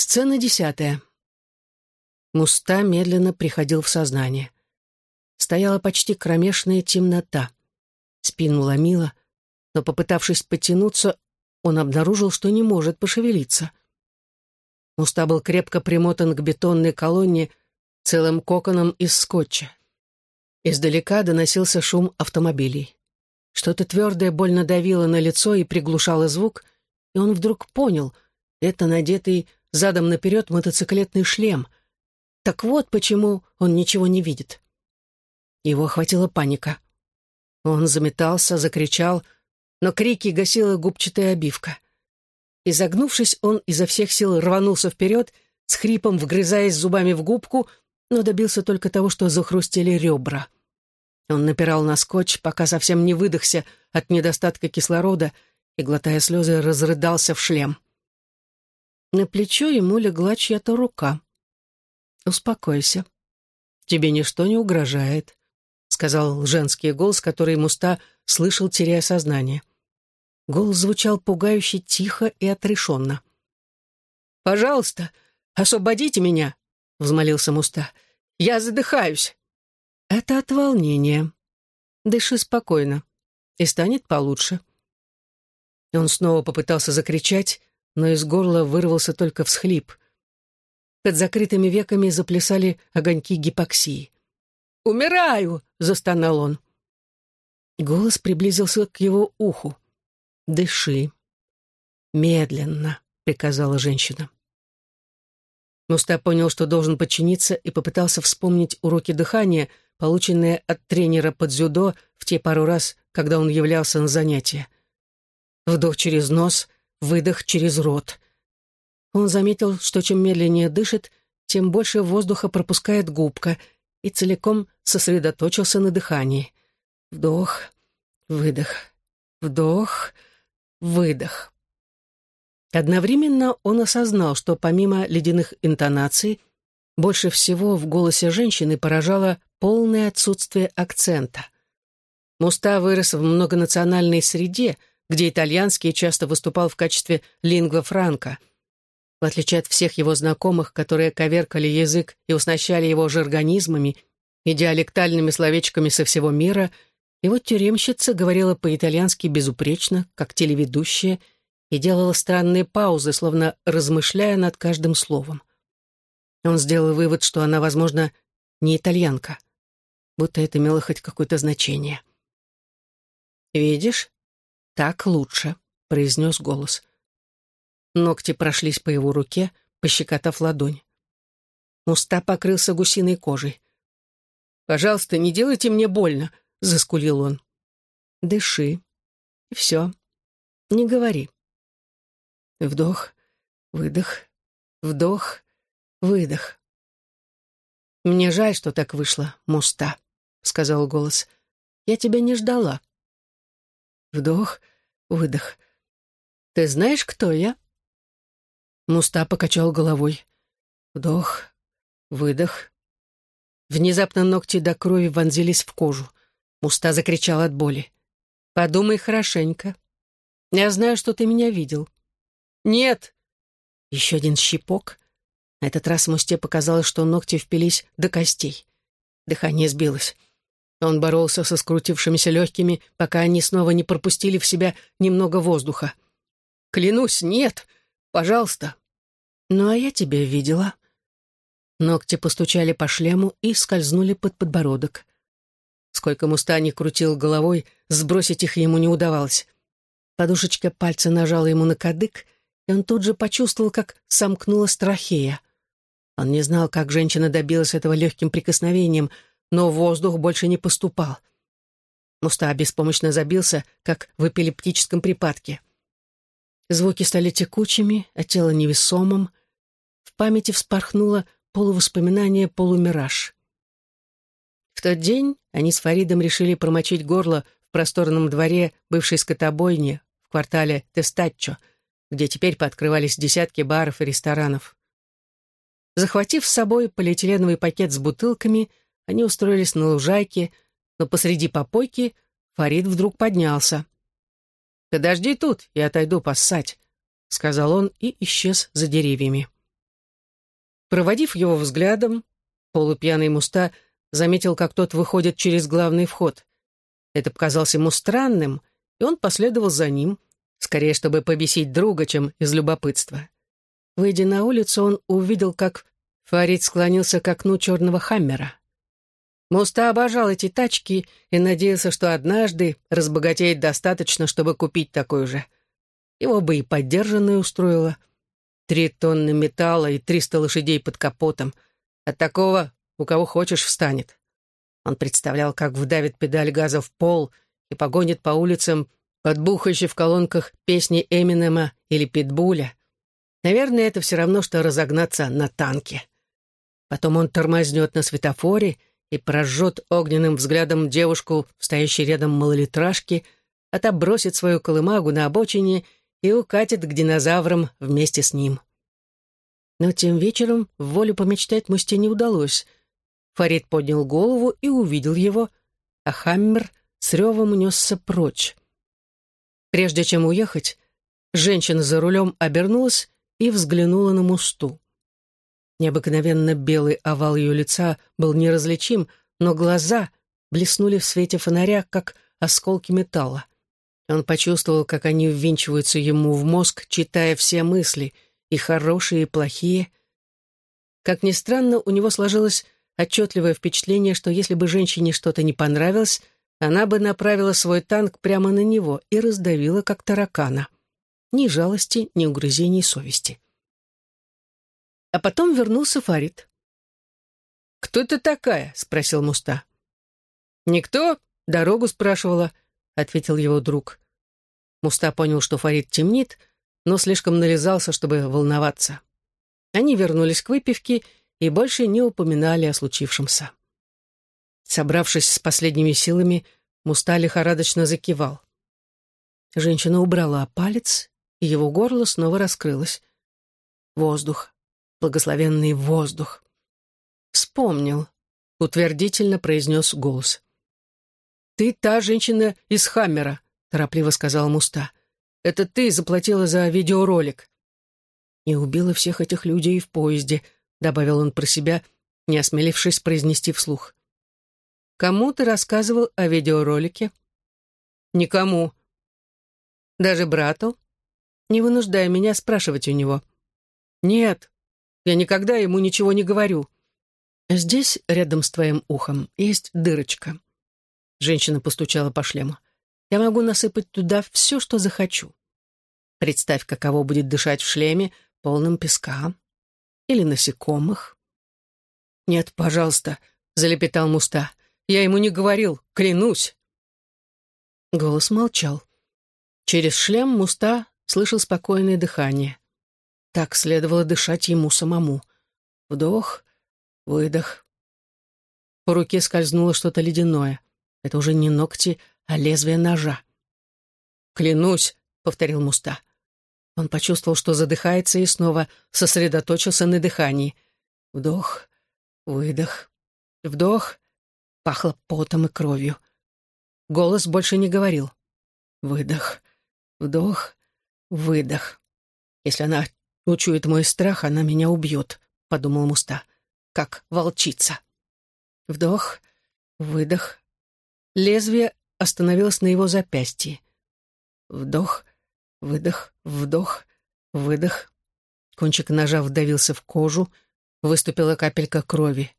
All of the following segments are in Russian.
Сцена десятая. Муста медленно приходил в сознание. Стояла почти кромешная темнота. Спину ломила, но, попытавшись потянуться, он обнаружил, что не может пошевелиться. Муста был крепко примотан к бетонной колонне целым коконом из скотча. Издалека доносился шум автомобилей. Что-то твердое больно давило на лицо и приглушало звук, и он вдруг понял — это надетый задом наперед мотоциклетный шлем. Так вот почему он ничего не видит. Его охватила паника. Он заметался, закричал, но крики гасила губчатая обивка. Изогнувшись, он изо всех сил рванулся вперед, с хрипом вгрызаясь зубами в губку, но добился только того, что захрустели ребра. Он напирал на скотч, пока совсем не выдохся от недостатка кислорода и, глотая слезы, разрыдался в шлем. На плечо ему легла чья-то рука. «Успокойся. Тебе ничто не угрожает», — сказал женский голос, который Муста слышал, теряя сознание. Голос звучал пугающе тихо и отрешенно. «Пожалуйста, освободите меня!» — взмолился Муста. «Я задыхаюсь!» «Это от волнения. Дыши спокойно, и станет получше». Он снова попытался закричать, но из горла вырвался только всхлип. Под закрытыми веками заплясали огоньки гипоксии. «Умираю!» — застонал он. Голос приблизился к его уху. «Дыши. Медленно», — приказала женщина. Муста понял, что должен подчиниться, и попытался вспомнить уроки дыхания, полученные от тренера под дзюдо в те пару раз, когда он являлся на занятия. Вдох через нос, выдох через рот. Он заметил, что чем медленнее дышит, тем больше воздуха пропускает губка, и целиком сосредоточился на дыхании. Вдох, выдох, вдох, выдох. Одновременно он осознал, что помимо ледяных интонаций, больше всего в голосе женщины поражало полное отсутствие акцента. Муста вырос в многонациональной среде, где итальянский часто выступал в качестве лингва франка. В отличие от всех его знакомых, которые коверкали язык и уснащали его жаргонизмами и диалектальными словечками со всего мира, его тюремщица говорила по-итальянски безупречно, как телеведущая, и делала странные паузы, словно размышляя над каждым словом. Он сделал вывод, что она, возможно, не итальянка, будто это имело хоть какое-то значение. «Видишь, «Так лучше», — произнес голос. Ногти прошлись по его руке, пощекотав ладонь. Уста покрылся гусиной кожей. «Пожалуйста, не делайте мне больно», — заскулил он. «Дыши. И все. Не говори». Вдох, выдох, вдох, выдох. «Мне жаль, что так вышло, Муста», — сказал голос. «Я тебя не ждала». Вдох, выдох. «Ты знаешь, кто я?» Муста покачал головой. Вдох, выдох. Внезапно ногти до крови вонзились в кожу. Муста закричал от боли. «Подумай хорошенько. Я знаю, что ты меня видел». «Нет!» Еще один щипок. На этот раз Мусте показалось, что ногти впились до костей. Дыхание сбилось. Он боролся со скрутившимися легкими, пока они снова не пропустили в себя немного воздуха. «Клянусь, нет! Пожалуйста!» «Ну, а я тебя видела». Ногти постучали по шлему и скользнули под подбородок. Сколько Мустани крутил головой, сбросить их ему не удавалось. Подушечка пальца нажала ему на кадык, и он тут же почувствовал, как сомкнула трахея. Он не знал, как женщина добилась этого легким прикосновением — но воздух больше не поступал. Муста беспомощно забился, как в эпилептическом припадке. Звуки стали текучими, а тело невесомым. В памяти вспорхнуло полувоспоминание, полумираж. В тот день они с Фаридом решили промочить горло в просторном дворе бывшей скотобойни в квартале Тестаччо, где теперь пооткрывались десятки баров и ресторанов. Захватив с собой полиэтиленовый пакет с бутылками, они устроились на лужайке, но посреди попойки Фарид вдруг поднялся. «Подожди тут, я отойду поссать», — сказал он и исчез за деревьями. Проводив его взглядом, полупьяный Муста заметил, как тот выходит через главный вход. Это показалось ему странным, и он последовал за ним, скорее, чтобы побесить друга, чем из любопытства. Выйдя на улицу, он увидел, как Фарид склонился к окну черного хаммера. Муста обожал эти тачки и надеялся, что однажды разбогатеет достаточно, чтобы купить такую же. Его бы и поддержанное устроило. Три тонны металла и триста лошадей под капотом. От такого у кого хочешь встанет. Он представлял, как вдавит педаль газа в пол и погонит по улицам под бухающей в колонках песни Эминема или Питбуля. Наверное, это все равно, что разогнаться на танке. Потом он тормознет на светофоре и прожжет огненным взглядом девушку, стоящей рядом малолитражки, отобросит свою колымагу на обочине и укатит к динозаврам вместе с ним. Но тем вечером в волю помечтать Мусте не удалось. Фарид поднял голову и увидел его, а Хаммер с ревом унесся прочь. Прежде чем уехать, женщина за рулем обернулась и взглянула на Мусту. Необыкновенно белый овал ее лица был неразличим, но глаза блеснули в свете фонаря, как осколки металла. Он почувствовал, как они ввинчиваются ему в мозг, читая все мысли, и хорошие, и плохие. Как ни странно, у него сложилось отчетливое впечатление, что если бы женщине что-то не понравилось, она бы направила свой танк прямо на него и раздавила, как таракана. Ни жалости, ни угрызений совести. А потом вернулся Фарид. «Кто ты такая?» — спросил Муста. «Никто?» — дорогу спрашивала, — ответил его друг. Муста понял, что Фарид темнит, но слишком нализался, чтобы волноваться. Они вернулись к выпивке и больше не упоминали о случившемся. Собравшись с последними силами, Муста лихорадочно закивал. Женщина убрала палец, и его горло снова раскрылось. Воздух благословенный воздух. «Вспомнил», — утвердительно произнес голос. «Ты та женщина из Хаммера», — торопливо сказал Муста. «Это ты заплатила за видеоролик». «И убила всех этих людей в поезде», — добавил он про себя, не осмелившись произнести вслух. «Кому ты рассказывал о видеоролике?» «Никому». «Даже брату?» «Не вынуждай меня спрашивать у него». «Нет», я никогда ему ничего не говорю. Здесь, рядом с твоим ухом, есть дырочка. Женщина постучала по шлему. Я могу насыпать туда все, что захочу. Представь, каково будет дышать в шлеме, полном песка. Или насекомых. «Нет, пожалуйста», — залепетал Муста. «Я ему не говорил, клянусь». Голос молчал. Через шлем Муста слышал спокойное дыхание. Так следовало дышать ему самому. Вдох, выдох. По руке скользнуло что-то ледяное. Это уже не ногти, а лезвие ножа. «Клянусь», — повторил Муста. Он почувствовал, что задыхается, и снова сосредоточился на дыхании. Вдох, выдох, вдох. Пахло потом и кровью. Голос больше не говорил. Выдох, вдох, выдох. Если она Учует мой страх, она меня убьет, — подумал Муста, — как волчица. Вдох, выдох. Лезвие остановилось на его запястье. Вдох, выдох, вдох, выдох. Кончик ножа вдавился в кожу, выступила капелька крови.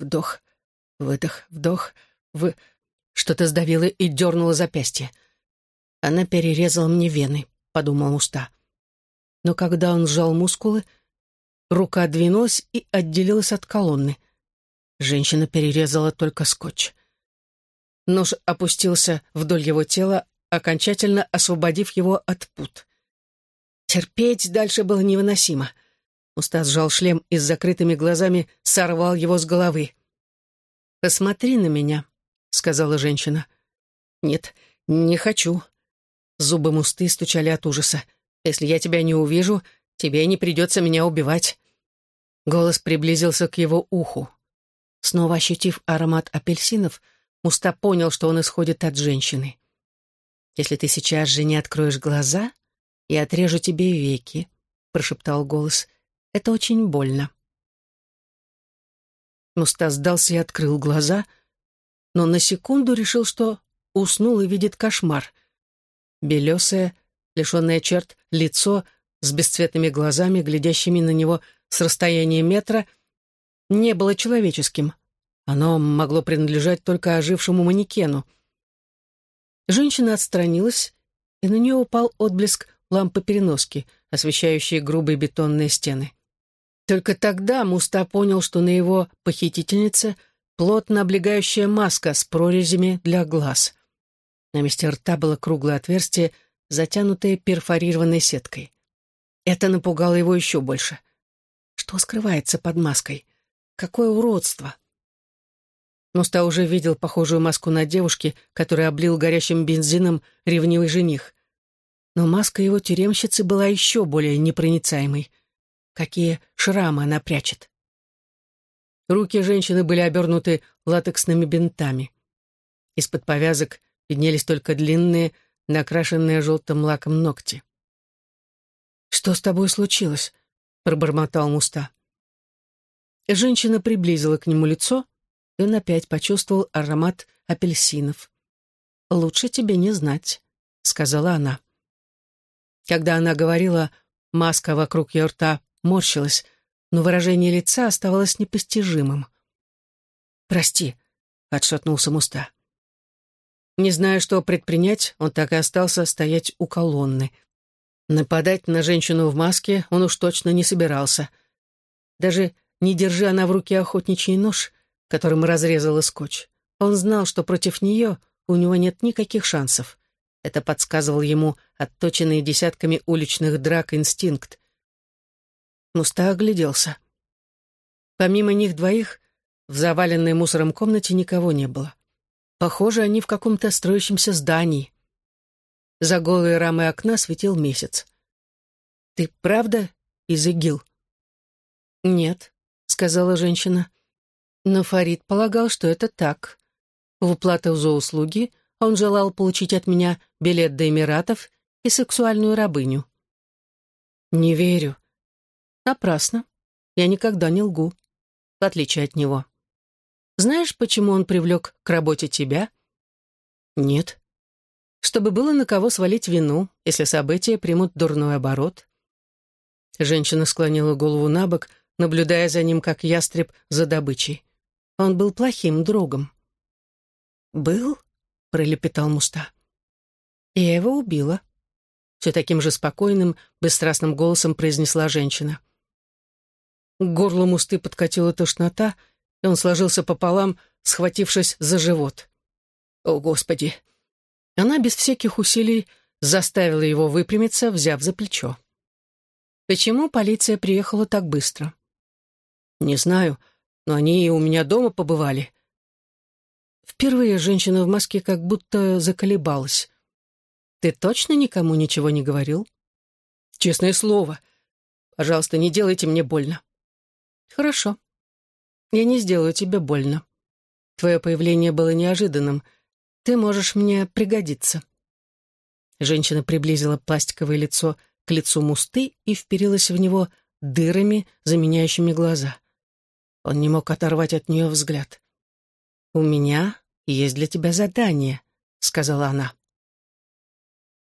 Вдох, выдох, вдох, вы... Что-то сдавило и дернуло запястье. Она перерезала мне вены, — подумал Муста но когда он сжал мускулы, рука двинулась и отделилась от колонны. Женщина перерезала только скотч. Нож опустился вдоль его тела, окончательно освободив его от пут. Терпеть дальше было невыносимо. Устас сжал шлем и с закрытыми глазами сорвал его с головы. «Посмотри на меня», — сказала женщина. «Нет, не хочу». Зубы Мусты стучали от ужаса. Если я тебя не увижу, тебе не придется меня убивать». Голос приблизился к его уху. Снова ощутив аромат апельсинов, Муста понял, что он исходит от женщины. «Если ты сейчас же не откроешь глаза, я отрежу тебе веки», — прошептал голос. «Это очень больно». Муста сдался и открыл глаза, но на секунду решил, что уснул и видит кошмар. Белесое, лишенное черт, лицо с бесцветными глазами, глядящими на него с расстояния метра, не было человеческим. Оно могло принадлежать только ожившему манекену. Женщина отстранилась, и на нее упал отблеск лампы переноски, освещающей грубые бетонные стены. Только тогда Муста понял, что на его похитительнице плотно облегающая маска с прорезями для глаз. На месте рта было круглое отверстие, затянутое перфорированной сеткой. Это напугало его еще больше. Что скрывается под маской? Какое уродство! Муста уже видел похожую маску на девушке, которую облил горящим бензином ревнивый жених. Но маска его тюремщицы была еще более непроницаемой. Какие шрамы она прячет. Руки женщины были обернуты латексными бинтами. Из-под повязок виднелись только длинные, накрашенные желтым лаком ногти. «Что с тобой случилось?» — пробормотал Муста. Женщина приблизила к нему лицо, и он опять почувствовал аромат апельсинов. «Лучше тебе не знать», — сказала она. Когда она говорила, маска вокруг ее рта морщилась, но выражение лица оставалось непостижимым. «Прости», — отшатнулся Муста. Не зная, что предпринять, он так и остался стоять у колонны. Нападать на женщину в маске он уж точно не собирался. Даже не держи она в руке охотничий нож, которым разрезала скотч, он знал, что против нее у него нет никаких шансов. Это подсказывал ему отточенный десятками уличных драк инстинкт, Муста огляделся. Помимо них двоих, в заваленной мусором комнате никого не было. Похоже, они в каком-то строящемся здании. За голые рамы окна светил месяц. «Ты правда из ИГИЛ?» «Нет», — сказала женщина. Но Фарид полагал, что это так. В уплату за услуги он желал получить от меня билет до Эмиратов и сексуальную рабыню. «Не верю», Напрасно. Я никогда не лгу. В отличие от него. Знаешь, почему он привлек к работе тебя? Нет. Чтобы было на кого свалить вину, если события примут дурной оборот. Женщина склонила голову на бок, наблюдая за ним, как ястреб за добычей. Он был плохим другом. «Был?» — пролепетал Муста. «Я его убила», — все таким же спокойным, бесстрастным голосом произнесла женщина. К горлу Мусты подкатила тошнота, и он сложился пополам, схватившись за живот. «О, Господи!» Она без всяких усилий заставила его выпрямиться, взяв за плечо. «Почему полиция приехала так быстро?» «Не знаю, но они и у меня дома побывали». Впервые женщина в маске как будто заколебалась. «Ты точно никому ничего не говорил?» «Честное слово. Пожалуйста, не делайте мне больно. «Хорошо. Я не сделаю тебе больно. Твое появление было неожиданным. Ты можешь мне пригодиться». Женщина приблизила пластиковое лицо к лицу Мусты и вперилась в него дырами, заменяющими глаза. Он не мог оторвать от нее взгляд. «У меня есть для тебя задание», — сказала она.